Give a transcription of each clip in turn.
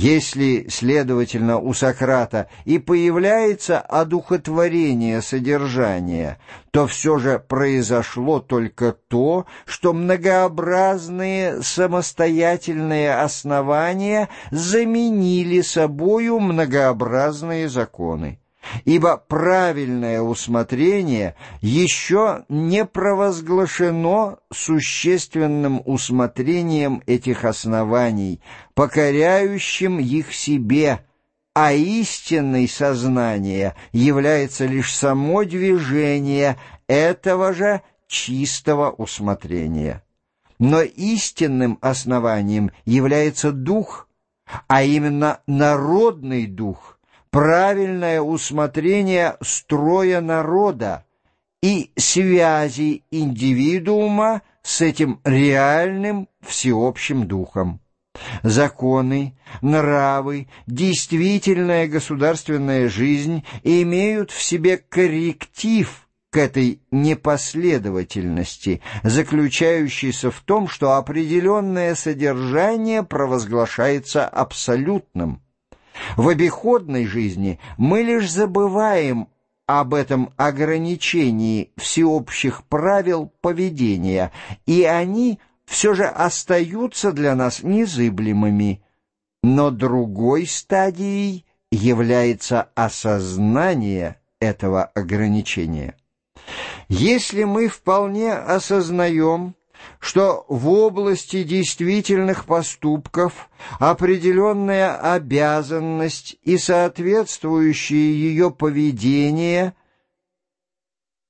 Если, следовательно, у Сократа и появляется одухотворение содержания, то все же произошло только то, что многообразные самостоятельные основания заменили собою многообразные законы ибо правильное усмотрение еще не провозглашено существенным усмотрением этих оснований, покоряющим их себе, а истинной сознание является лишь само движение этого же чистого усмотрения. Но истинным основанием является дух, а именно народный дух – правильное усмотрение строя народа и связи индивидуума с этим реальным всеобщим духом. Законы, нравы, действительная государственная жизнь имеют в себе корректив к этой непоследовательности, заключающийся в том, что определенное содержание провозглашается абсолютным. В обиходной жизни мы лишь забываем об этом ограничении всеобщих правил поведения, и они все же остаются для нас незыблемыми. Но другой стадией является осознание этого ограничения. Если мы вполне осознаем, что в области действительных поступков определенная обязанность и соответствующее ее поведение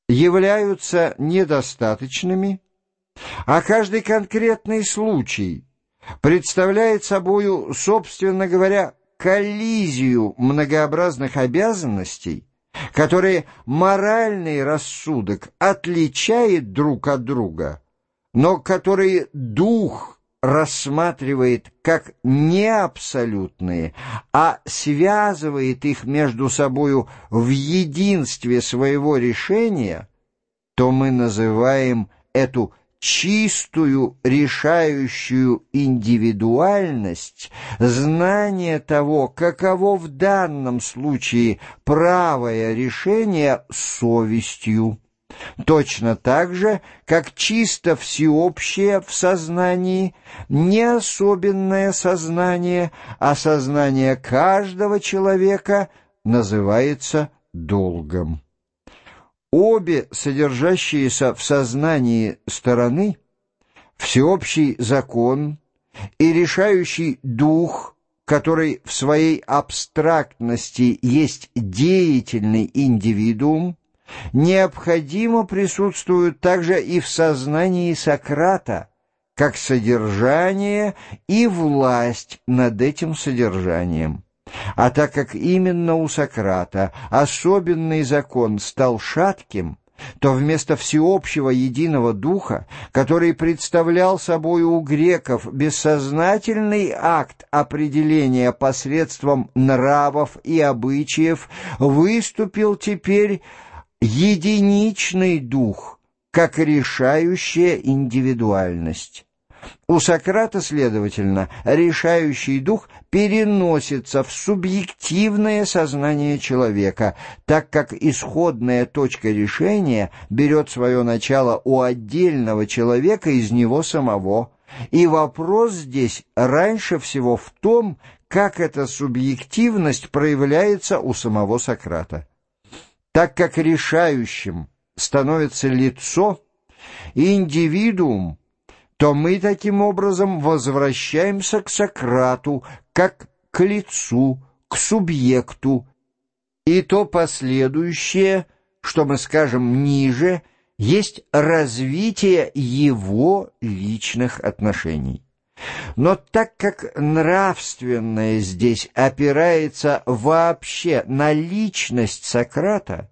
являются недостаточными, а каждый конкретный случай представляет собою, собственно говоря, коллизию многообразных обязанностей, которые моральный рассудок отличает друг от друга – но которые дух рассматривает как не абсолютные, а связывает их между собою в единстве своего решения, то мы называем эту чистую решающую индивидуальность, знание того, каково в данном случае правое решение совестью точно так же, как чисто всеобщее в сознании, не особенное сознание, а сознание каждого человека называется долгом. Обе содержащиеся в сознании стороны, всеобщий закон и решающий дух, который в своей абстрактности есть деятельный индивидуум, необходимо присутствуют также и в сознании Сократа, как содержание и власть над этим содержанием. А так как именно у Сократа особенный закон стал шатким, то вместо всеобщего единого духа, который представлял собой у греков бессознательный акт определения посредством нравов и обычаев, выступил теперь единичный дух, как решающая индивидуальность. У Сократа, следовательно, решающий дух переносится в субъективное сознание человека, так как исходная точка решения берет свое начало у отдельного человека из него самого. И вопрос здесь раньше всего в том, как эта субъективность проявляется у самого Сократа. Так как решающим становится лицо индивидуум, то мы таким образом возвращаемся к Сократу как к лицу, к субъекту, и то последующее, что мы скажем ниже, есть развитие его личных отношений. Но так как нравственное здесь опирается вообще на личность Сократа,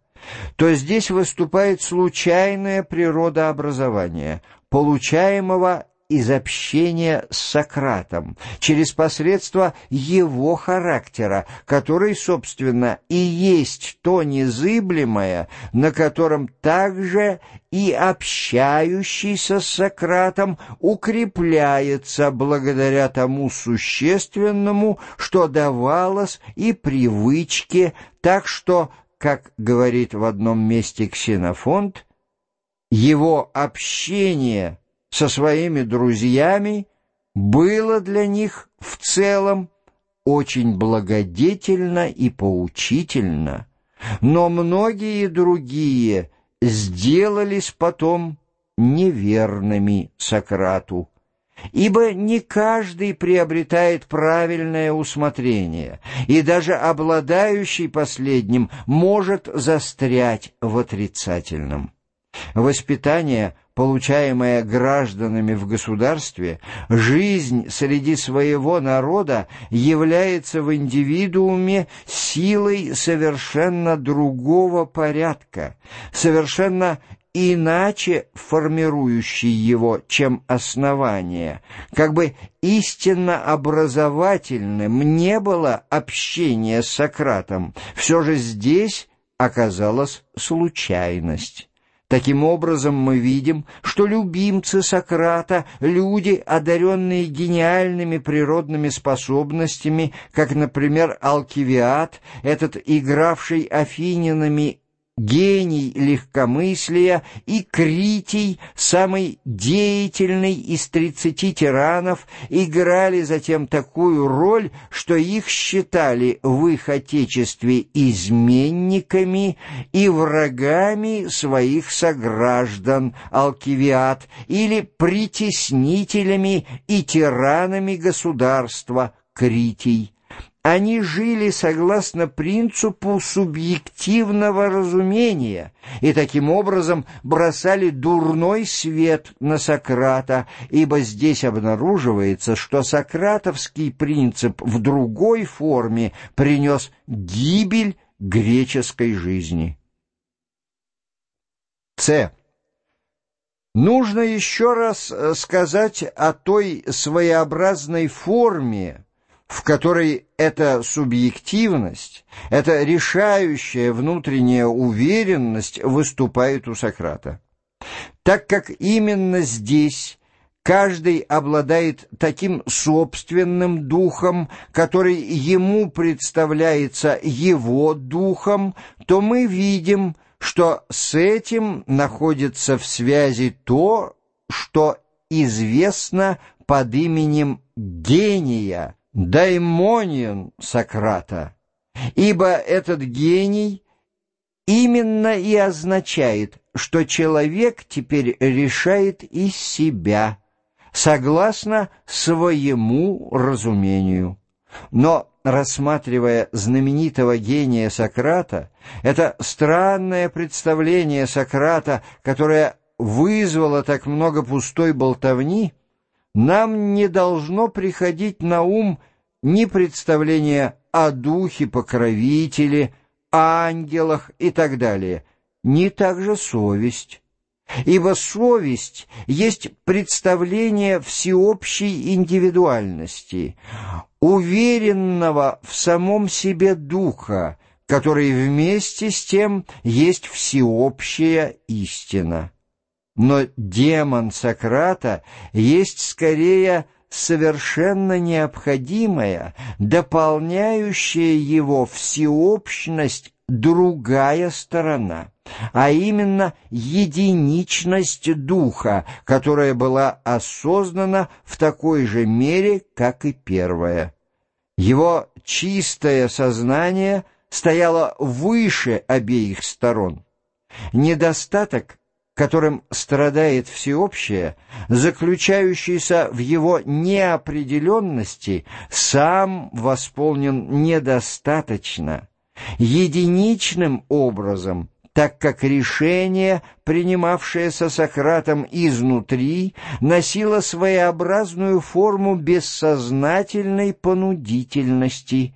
то здесь выступает случайная природа образования, получаемого из общения с Сократом, через посредство его характера, который, собственно, и есть то незыблемое, на котором также и общающийся с Сократом укрепляется благодаря тому существенному, что давалось и привычке, так что, как говорит в одном месте Ксенофонт, его общение со своими друзьями было для них в целом очень благодетельно и поучительно, но многие другие сделались потом неверными Сократу, ибо не каждый приобретает правильное усмотрение, и даже обладающий последним может застрять в отрицательном. Воспитание, получаемое гражданами в государстве, жизнь среди своего народа является в индивидууме силой совершенно другого порядка, совершенно иначе формирующей его, чем основание, как бы истинно образовательным не было общение с Сократом, все же здесь оказалась случайность. Таким образом, мы видим, что любимцы Сократа, люди, одаренные гениальными природными способностями, как, например, Алкивиад, этот игравший афининами гений легкомыслия, и Критий, самый деятельный из тридцати тиранов, играли затем такую роль, что их считали в их отечестве изменниками и врагами своих сограждан, Алкивиад, или притеснителями и тиранами государства, Критий. Они жили согласно принципу субъективного разумения и таким образом бросали дурной свет на Сократа, ибо здесь обнаруживается, что сократовский принцип в другой форме принес гибель греческой жизни. С. Нужно еще раз э, сказать о той своеобразной форме, в которой эта субъективность, эта решающая внутренняя уверенность выступает у Сократа. Так как именно здесь каждый обладает таким собственным духом, который ему представляется его духом, то мы видим, что с этим находится в связи то, что известно под именем гения, даймонион Сократа, ибо этот гений именно и означает, что человек теперь решает из себя, согласно своему разумению. Но, рассматривая знаменитого гения Сократа, это странное представление Сократа, которое вызвало так много пустой болтовни, нам не должно приходить на ум ни представление о духе-покровителе, ангелах и так далее, ни также совесть. Ибо совесть есть представление всеобщей индивидуальности, уверенного в самом себе духа, который вместе с тем есть всеобщая истина. Но демон Сократа есть скорее совершенно необходимая, дополняющая его всеобщность другая сторона, а именно единичность духа, которая была осознана в такой же мере, как и первая. Его чистое сознание стояло выше обеих сторон. Недостаток которым страдает всеобщее, заключающийся в его неопределенности, сам восполнен недостаточно, единичным образом, так как решение, принимавшееся Сократом изнутри, носило своеобразную форму бессознательной понудительности.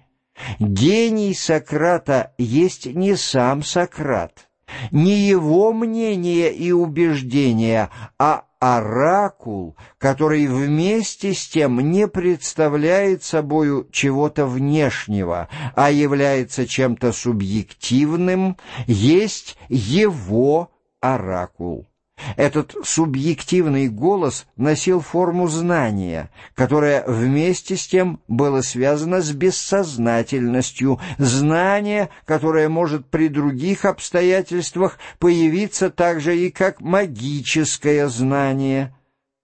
Гений Сократа есть не сам Сократ — не его мнение и убеждения, а оракул, который вместе с тем не представляет собою чего-то внешнего, а является чем-то субъективным, есть его оракул. Этот субъективный голос носил форму знания, которое вместе с тем было связано с бессознательностью, знание, которое может при других обстоятельствах появиться также и как магическое знание.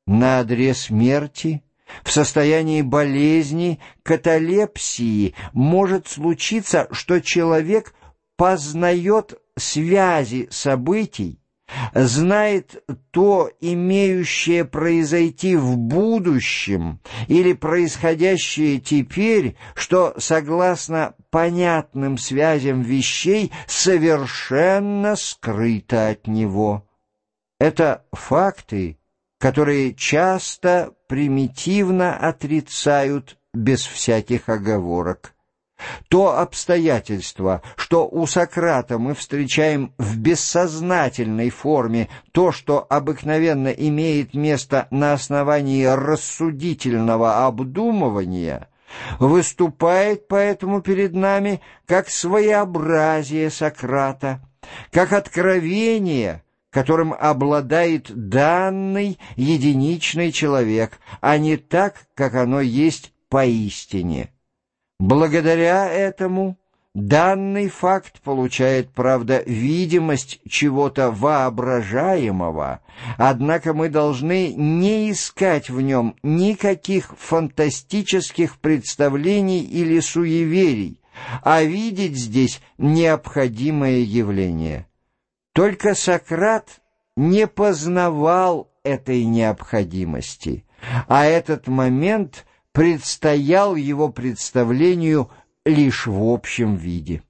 На адрес смерти в состоянии болезни, каталепсии может случиться, что человек познает связи событий, знает то, имеющее произойти в будущем или происходящее теперь, что, согласно понятным связям вещей, совершенно скрыто от него. Это факты, которые часто примитивно отрицают без всяких оговорок. То обстоятельство, что у Сократа мы встречаем в бессознательной форме то, что обыкновенно имеет место на основании рассудительного обдумывания, выступает поэтому перед нами как своеобразие Сократа, как откровение, которым обладает данный единичный человек, а не так, как оно есть поистине. Благодаря этому данный факт получает, правда, видимость чего-то воображаемого, однако мы должны не искать в нем никаких фантастических представлений или суеверий, а видеть здесь необходимое явление. Только Сократ не познавал этой необходимости, а этот момент — предстоял его представлению лишь в общем виде.